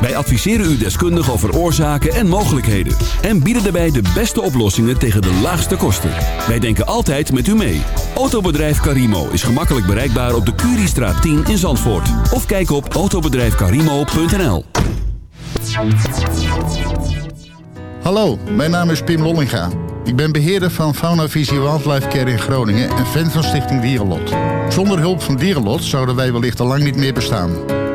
Wij adviseren u deskundig over oorzaken en mogelijkheden. En bieden daarbij de beste oplossingen tegen de laagste kosten. Wij denken altijd met u mee. Autobedrijf Carimo is gemakkelijk bereikbaar op de Curiestraat 10 in Zandvoort. Of kijk op autobedrijfcarimo.nl Hallo, mijn naam is Pim Lollinga. Ik ben beheerder van Fauna Visie Wildlife Care in Groningen en fan van Stichting Dierenlot. Zonder hulp van Dierenlot zouden wij wellicht al lang niet meer bestaan.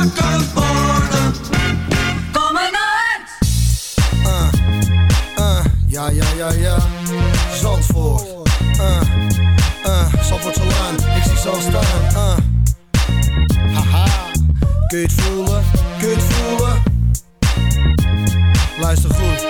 Kom maar uit. Uh, ja, ja, ja, ja. Zandvoort. Uh, uh, Zandvoortse Laan. Ik zie zo staan. Uh. Haha. Kun je het voelen? Kun je het voelen? Luister goed.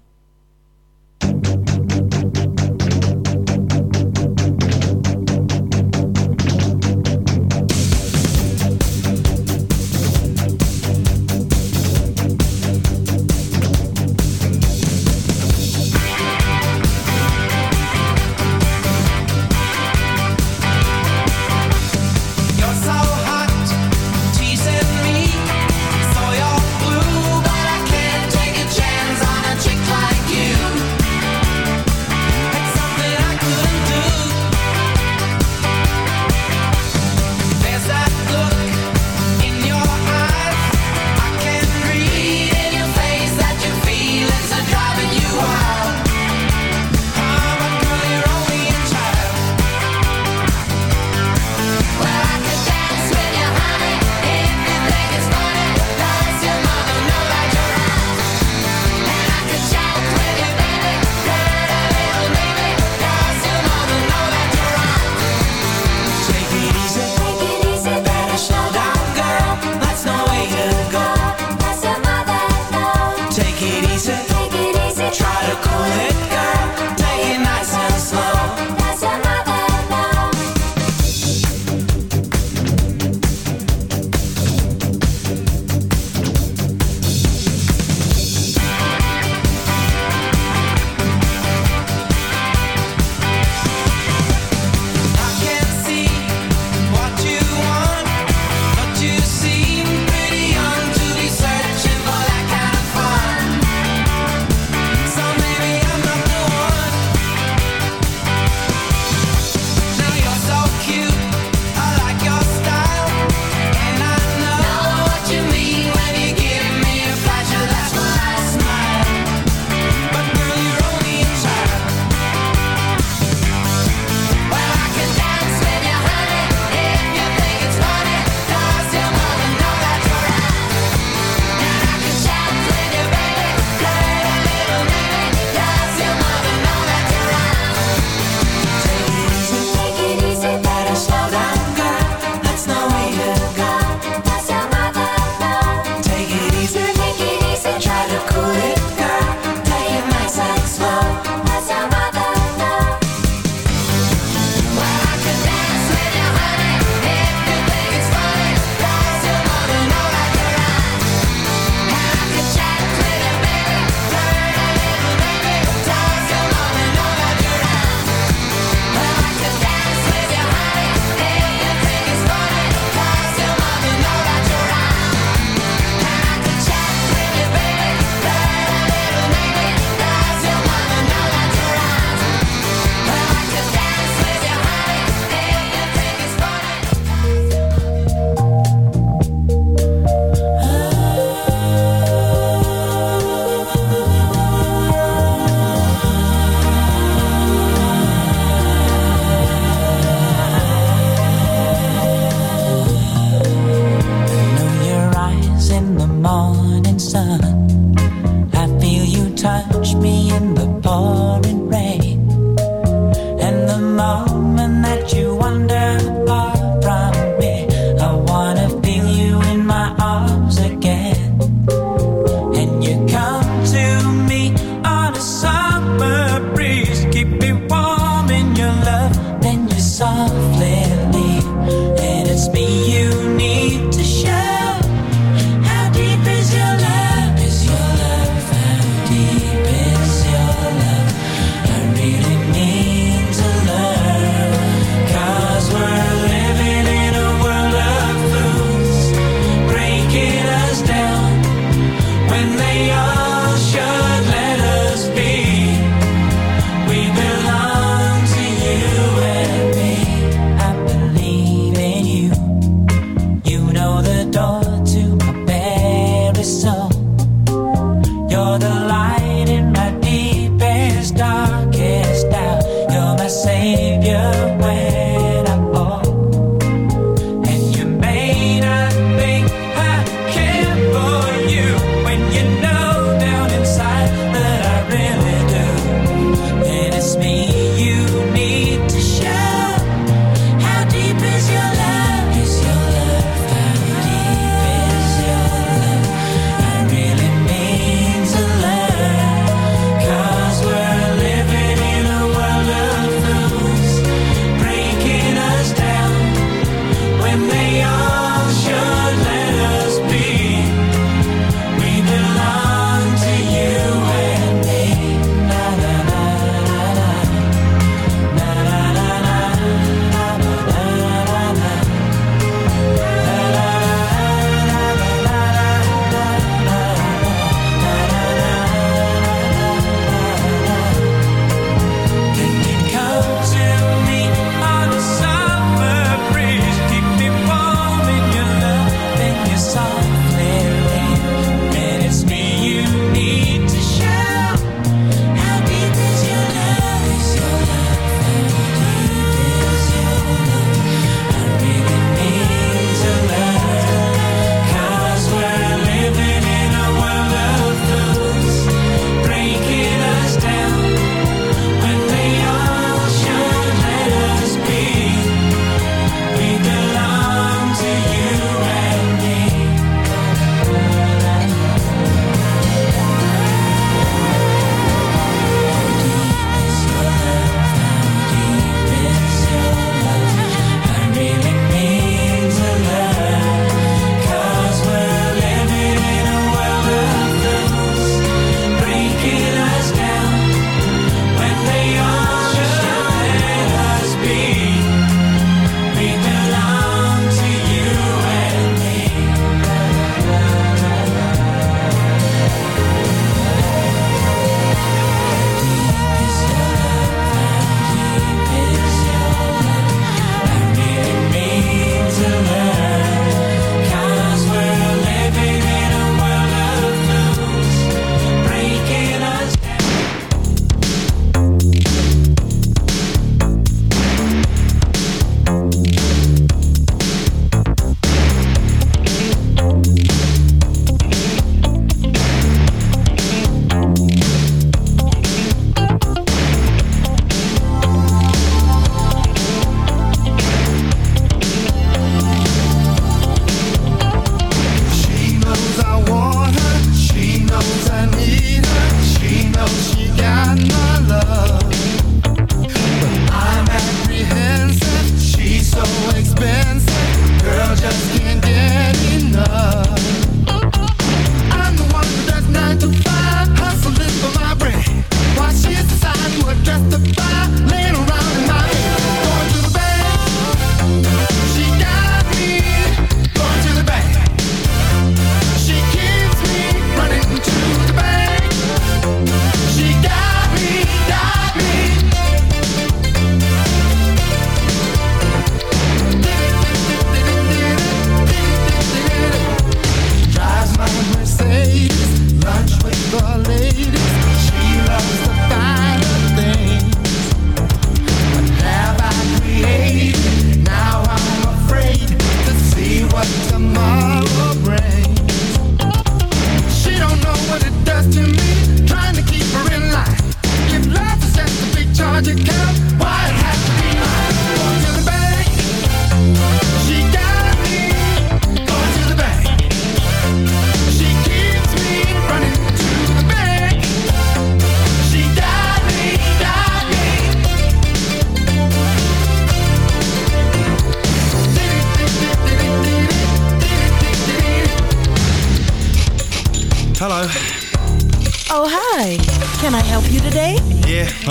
same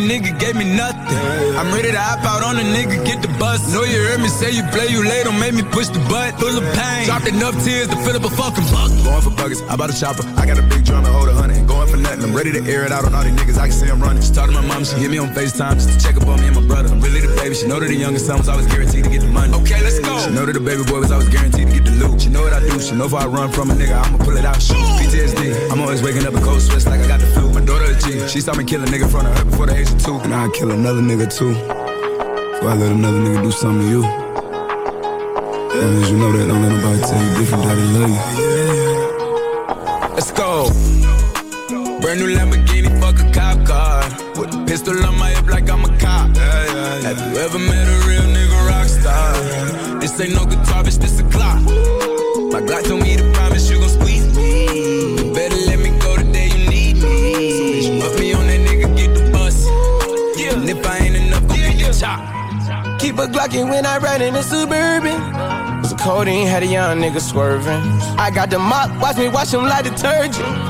Nigga gave me nothing. I'm ready to hop out on a nigga, get the bus. Know you heard me say you play, you late, don't make me push the butt. Full of pain, dropped enough tears to fill up a fucking bucket. Going for buggers, I bought a chopper. I got a big drum to hold a hundred. Going for nothing, I'm ready to air it out on all these niggas. I can see I'm running. She talked to my mom, she hit me on FaceTime just to check up on me and my brother. I'm really the baby, she know that the youngest son was always guaranteed to get the money. Okay, let's go. She know that the baby boy was always guaranteed to get the loot. She know what I do, she know if I run from a nigga, I'ma pull it out. Shoot. PTSD, I'm always waking up in cold sweats like I got the flu. My daughter a G, she saw me kill a nigga in front of her before the age And I'd kill another nigga too. Before I let another nigga do something to you. Long as you know that, don't let nobody tell you different they love you. Let's go. Brand new Lamborghini, fuck a cop car. With a pistol on my hip like I'm a cop. Have you ever met a real nigga rock star? This ain't no guitar, bitch, this a Glock. My Glock told me to promise you gon' a Glockin' when I ride in the Suburban. Cause the codeine had a young nigga swerving. I got the mop, watch me wash him like detergent.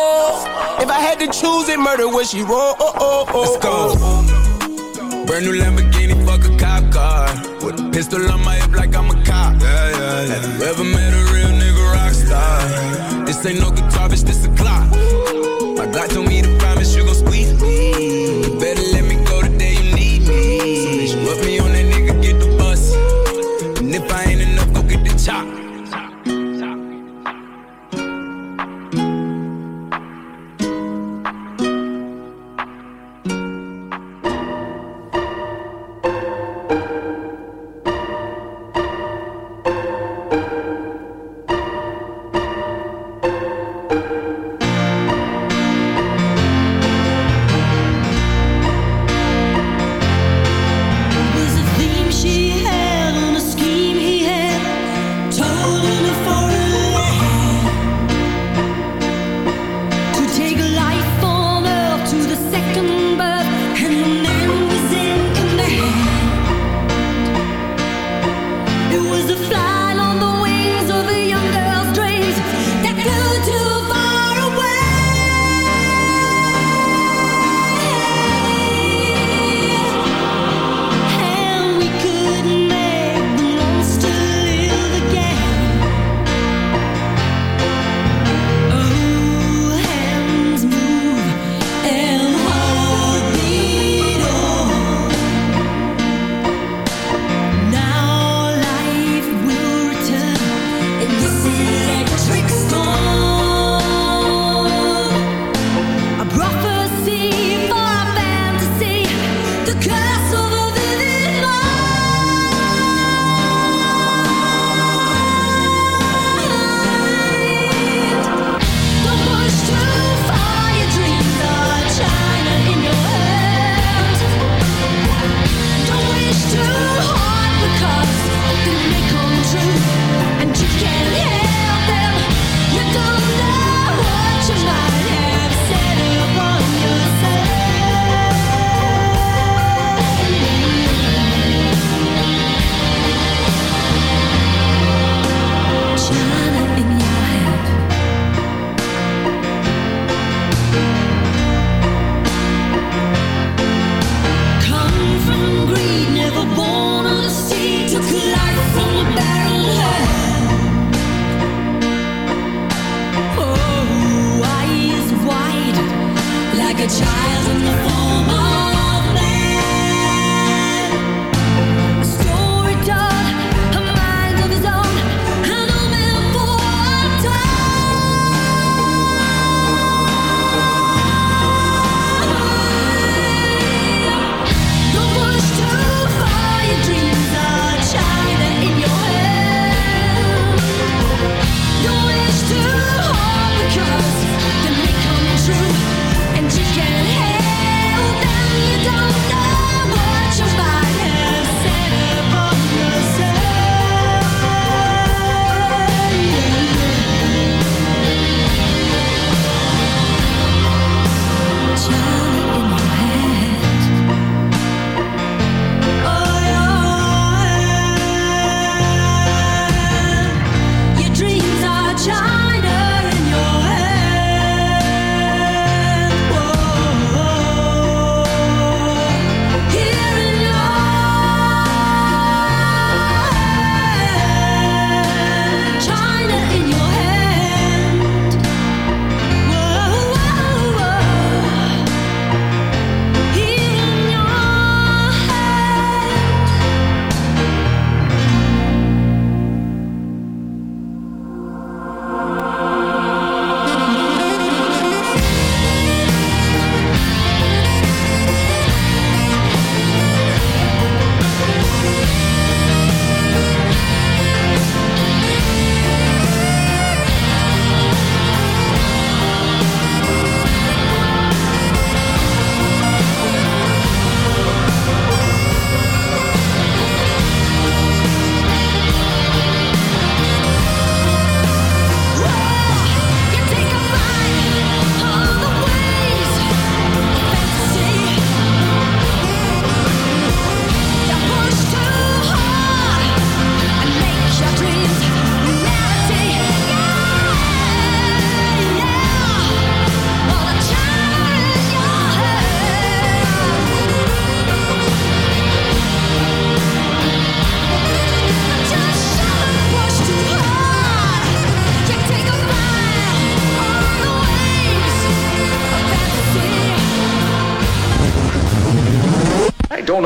If I had to choose it, murder would she roll? Oh, oh, oh, Let's go. Brand new Lamborghini, fuck a cop car. With a pistol on my hip like I'm a cop. Yeah, yeah, yeah. Have you ever met a real nigga rock star? This ain't no guitar, bitch, this a Glock. My Glock told me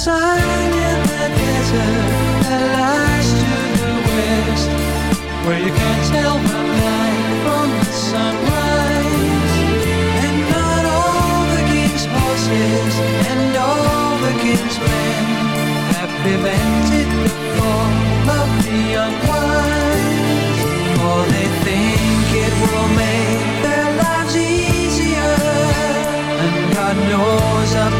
Sign in the desert that lies to the west, where you can't tell the night from the sunrise. And not all the king's horses and all the king's men have prevented the fall of the unwise. For they think it will make their lives easier. And God knows up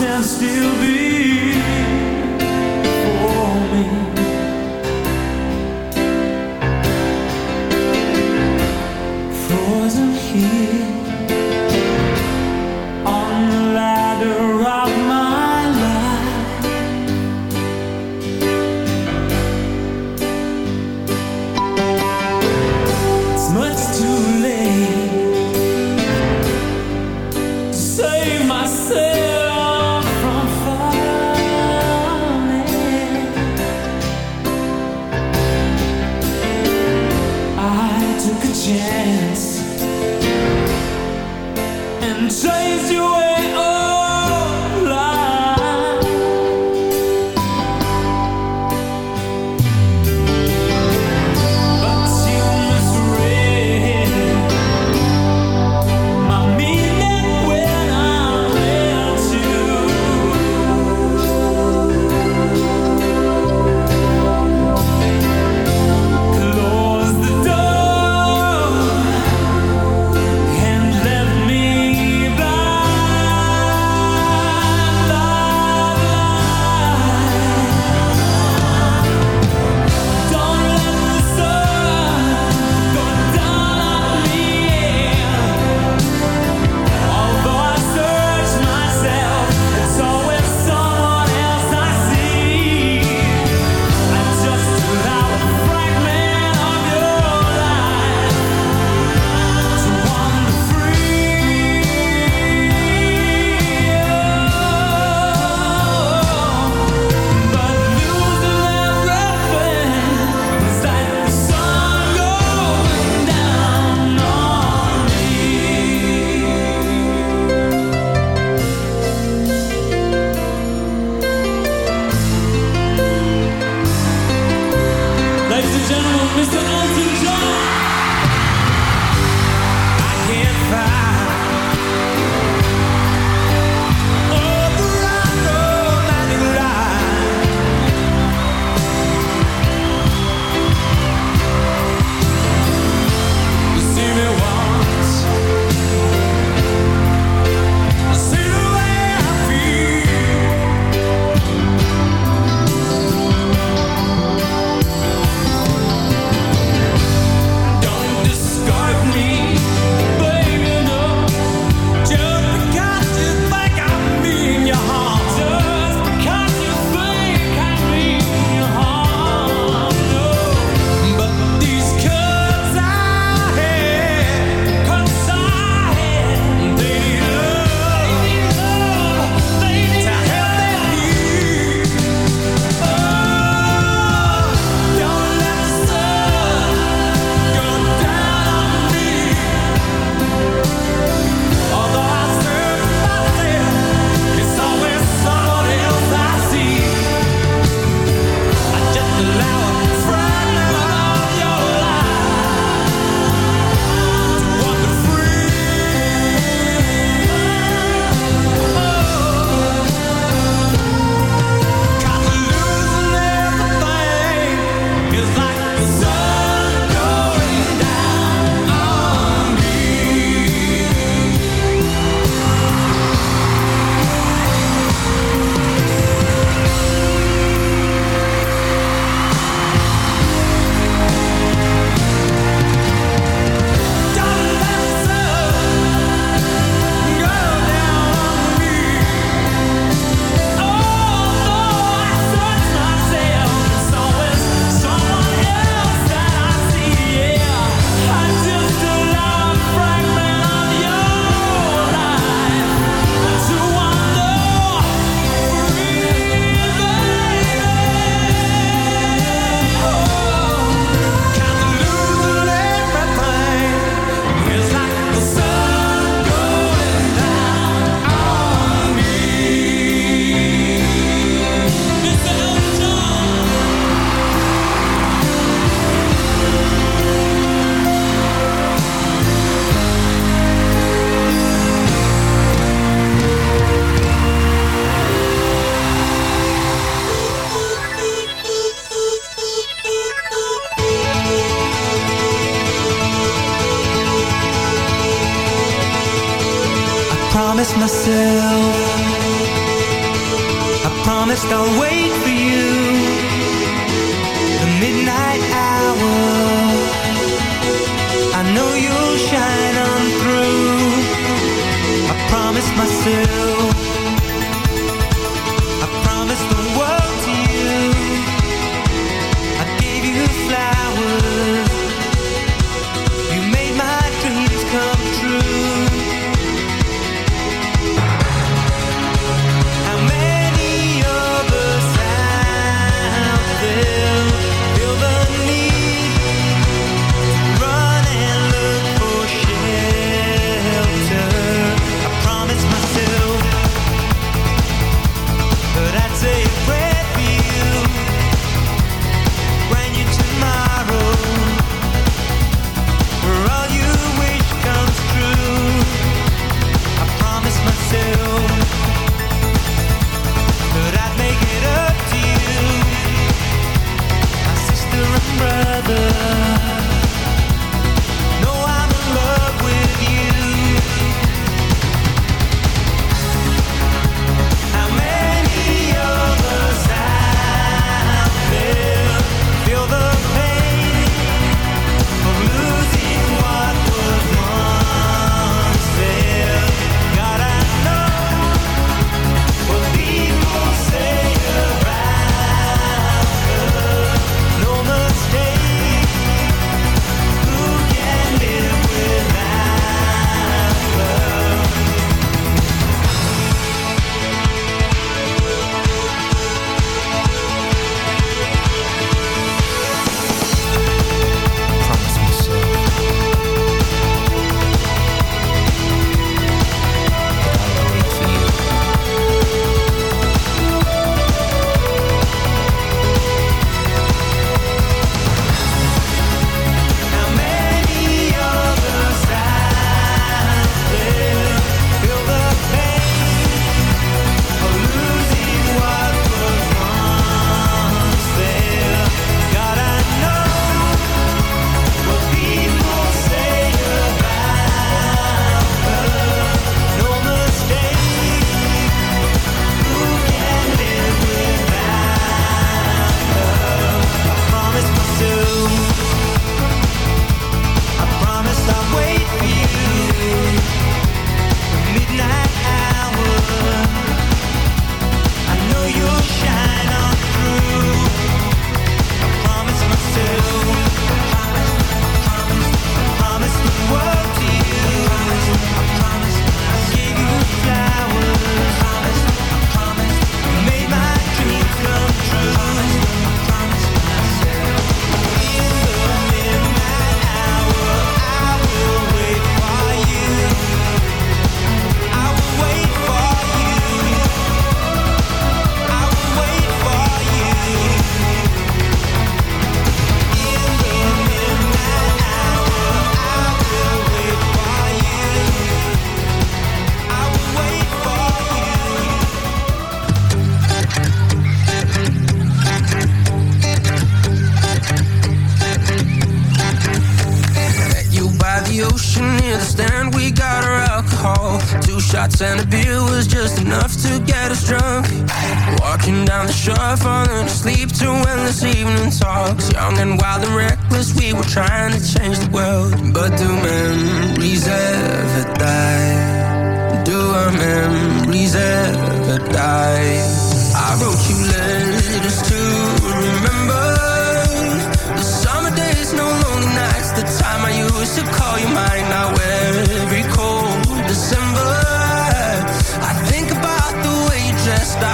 and still be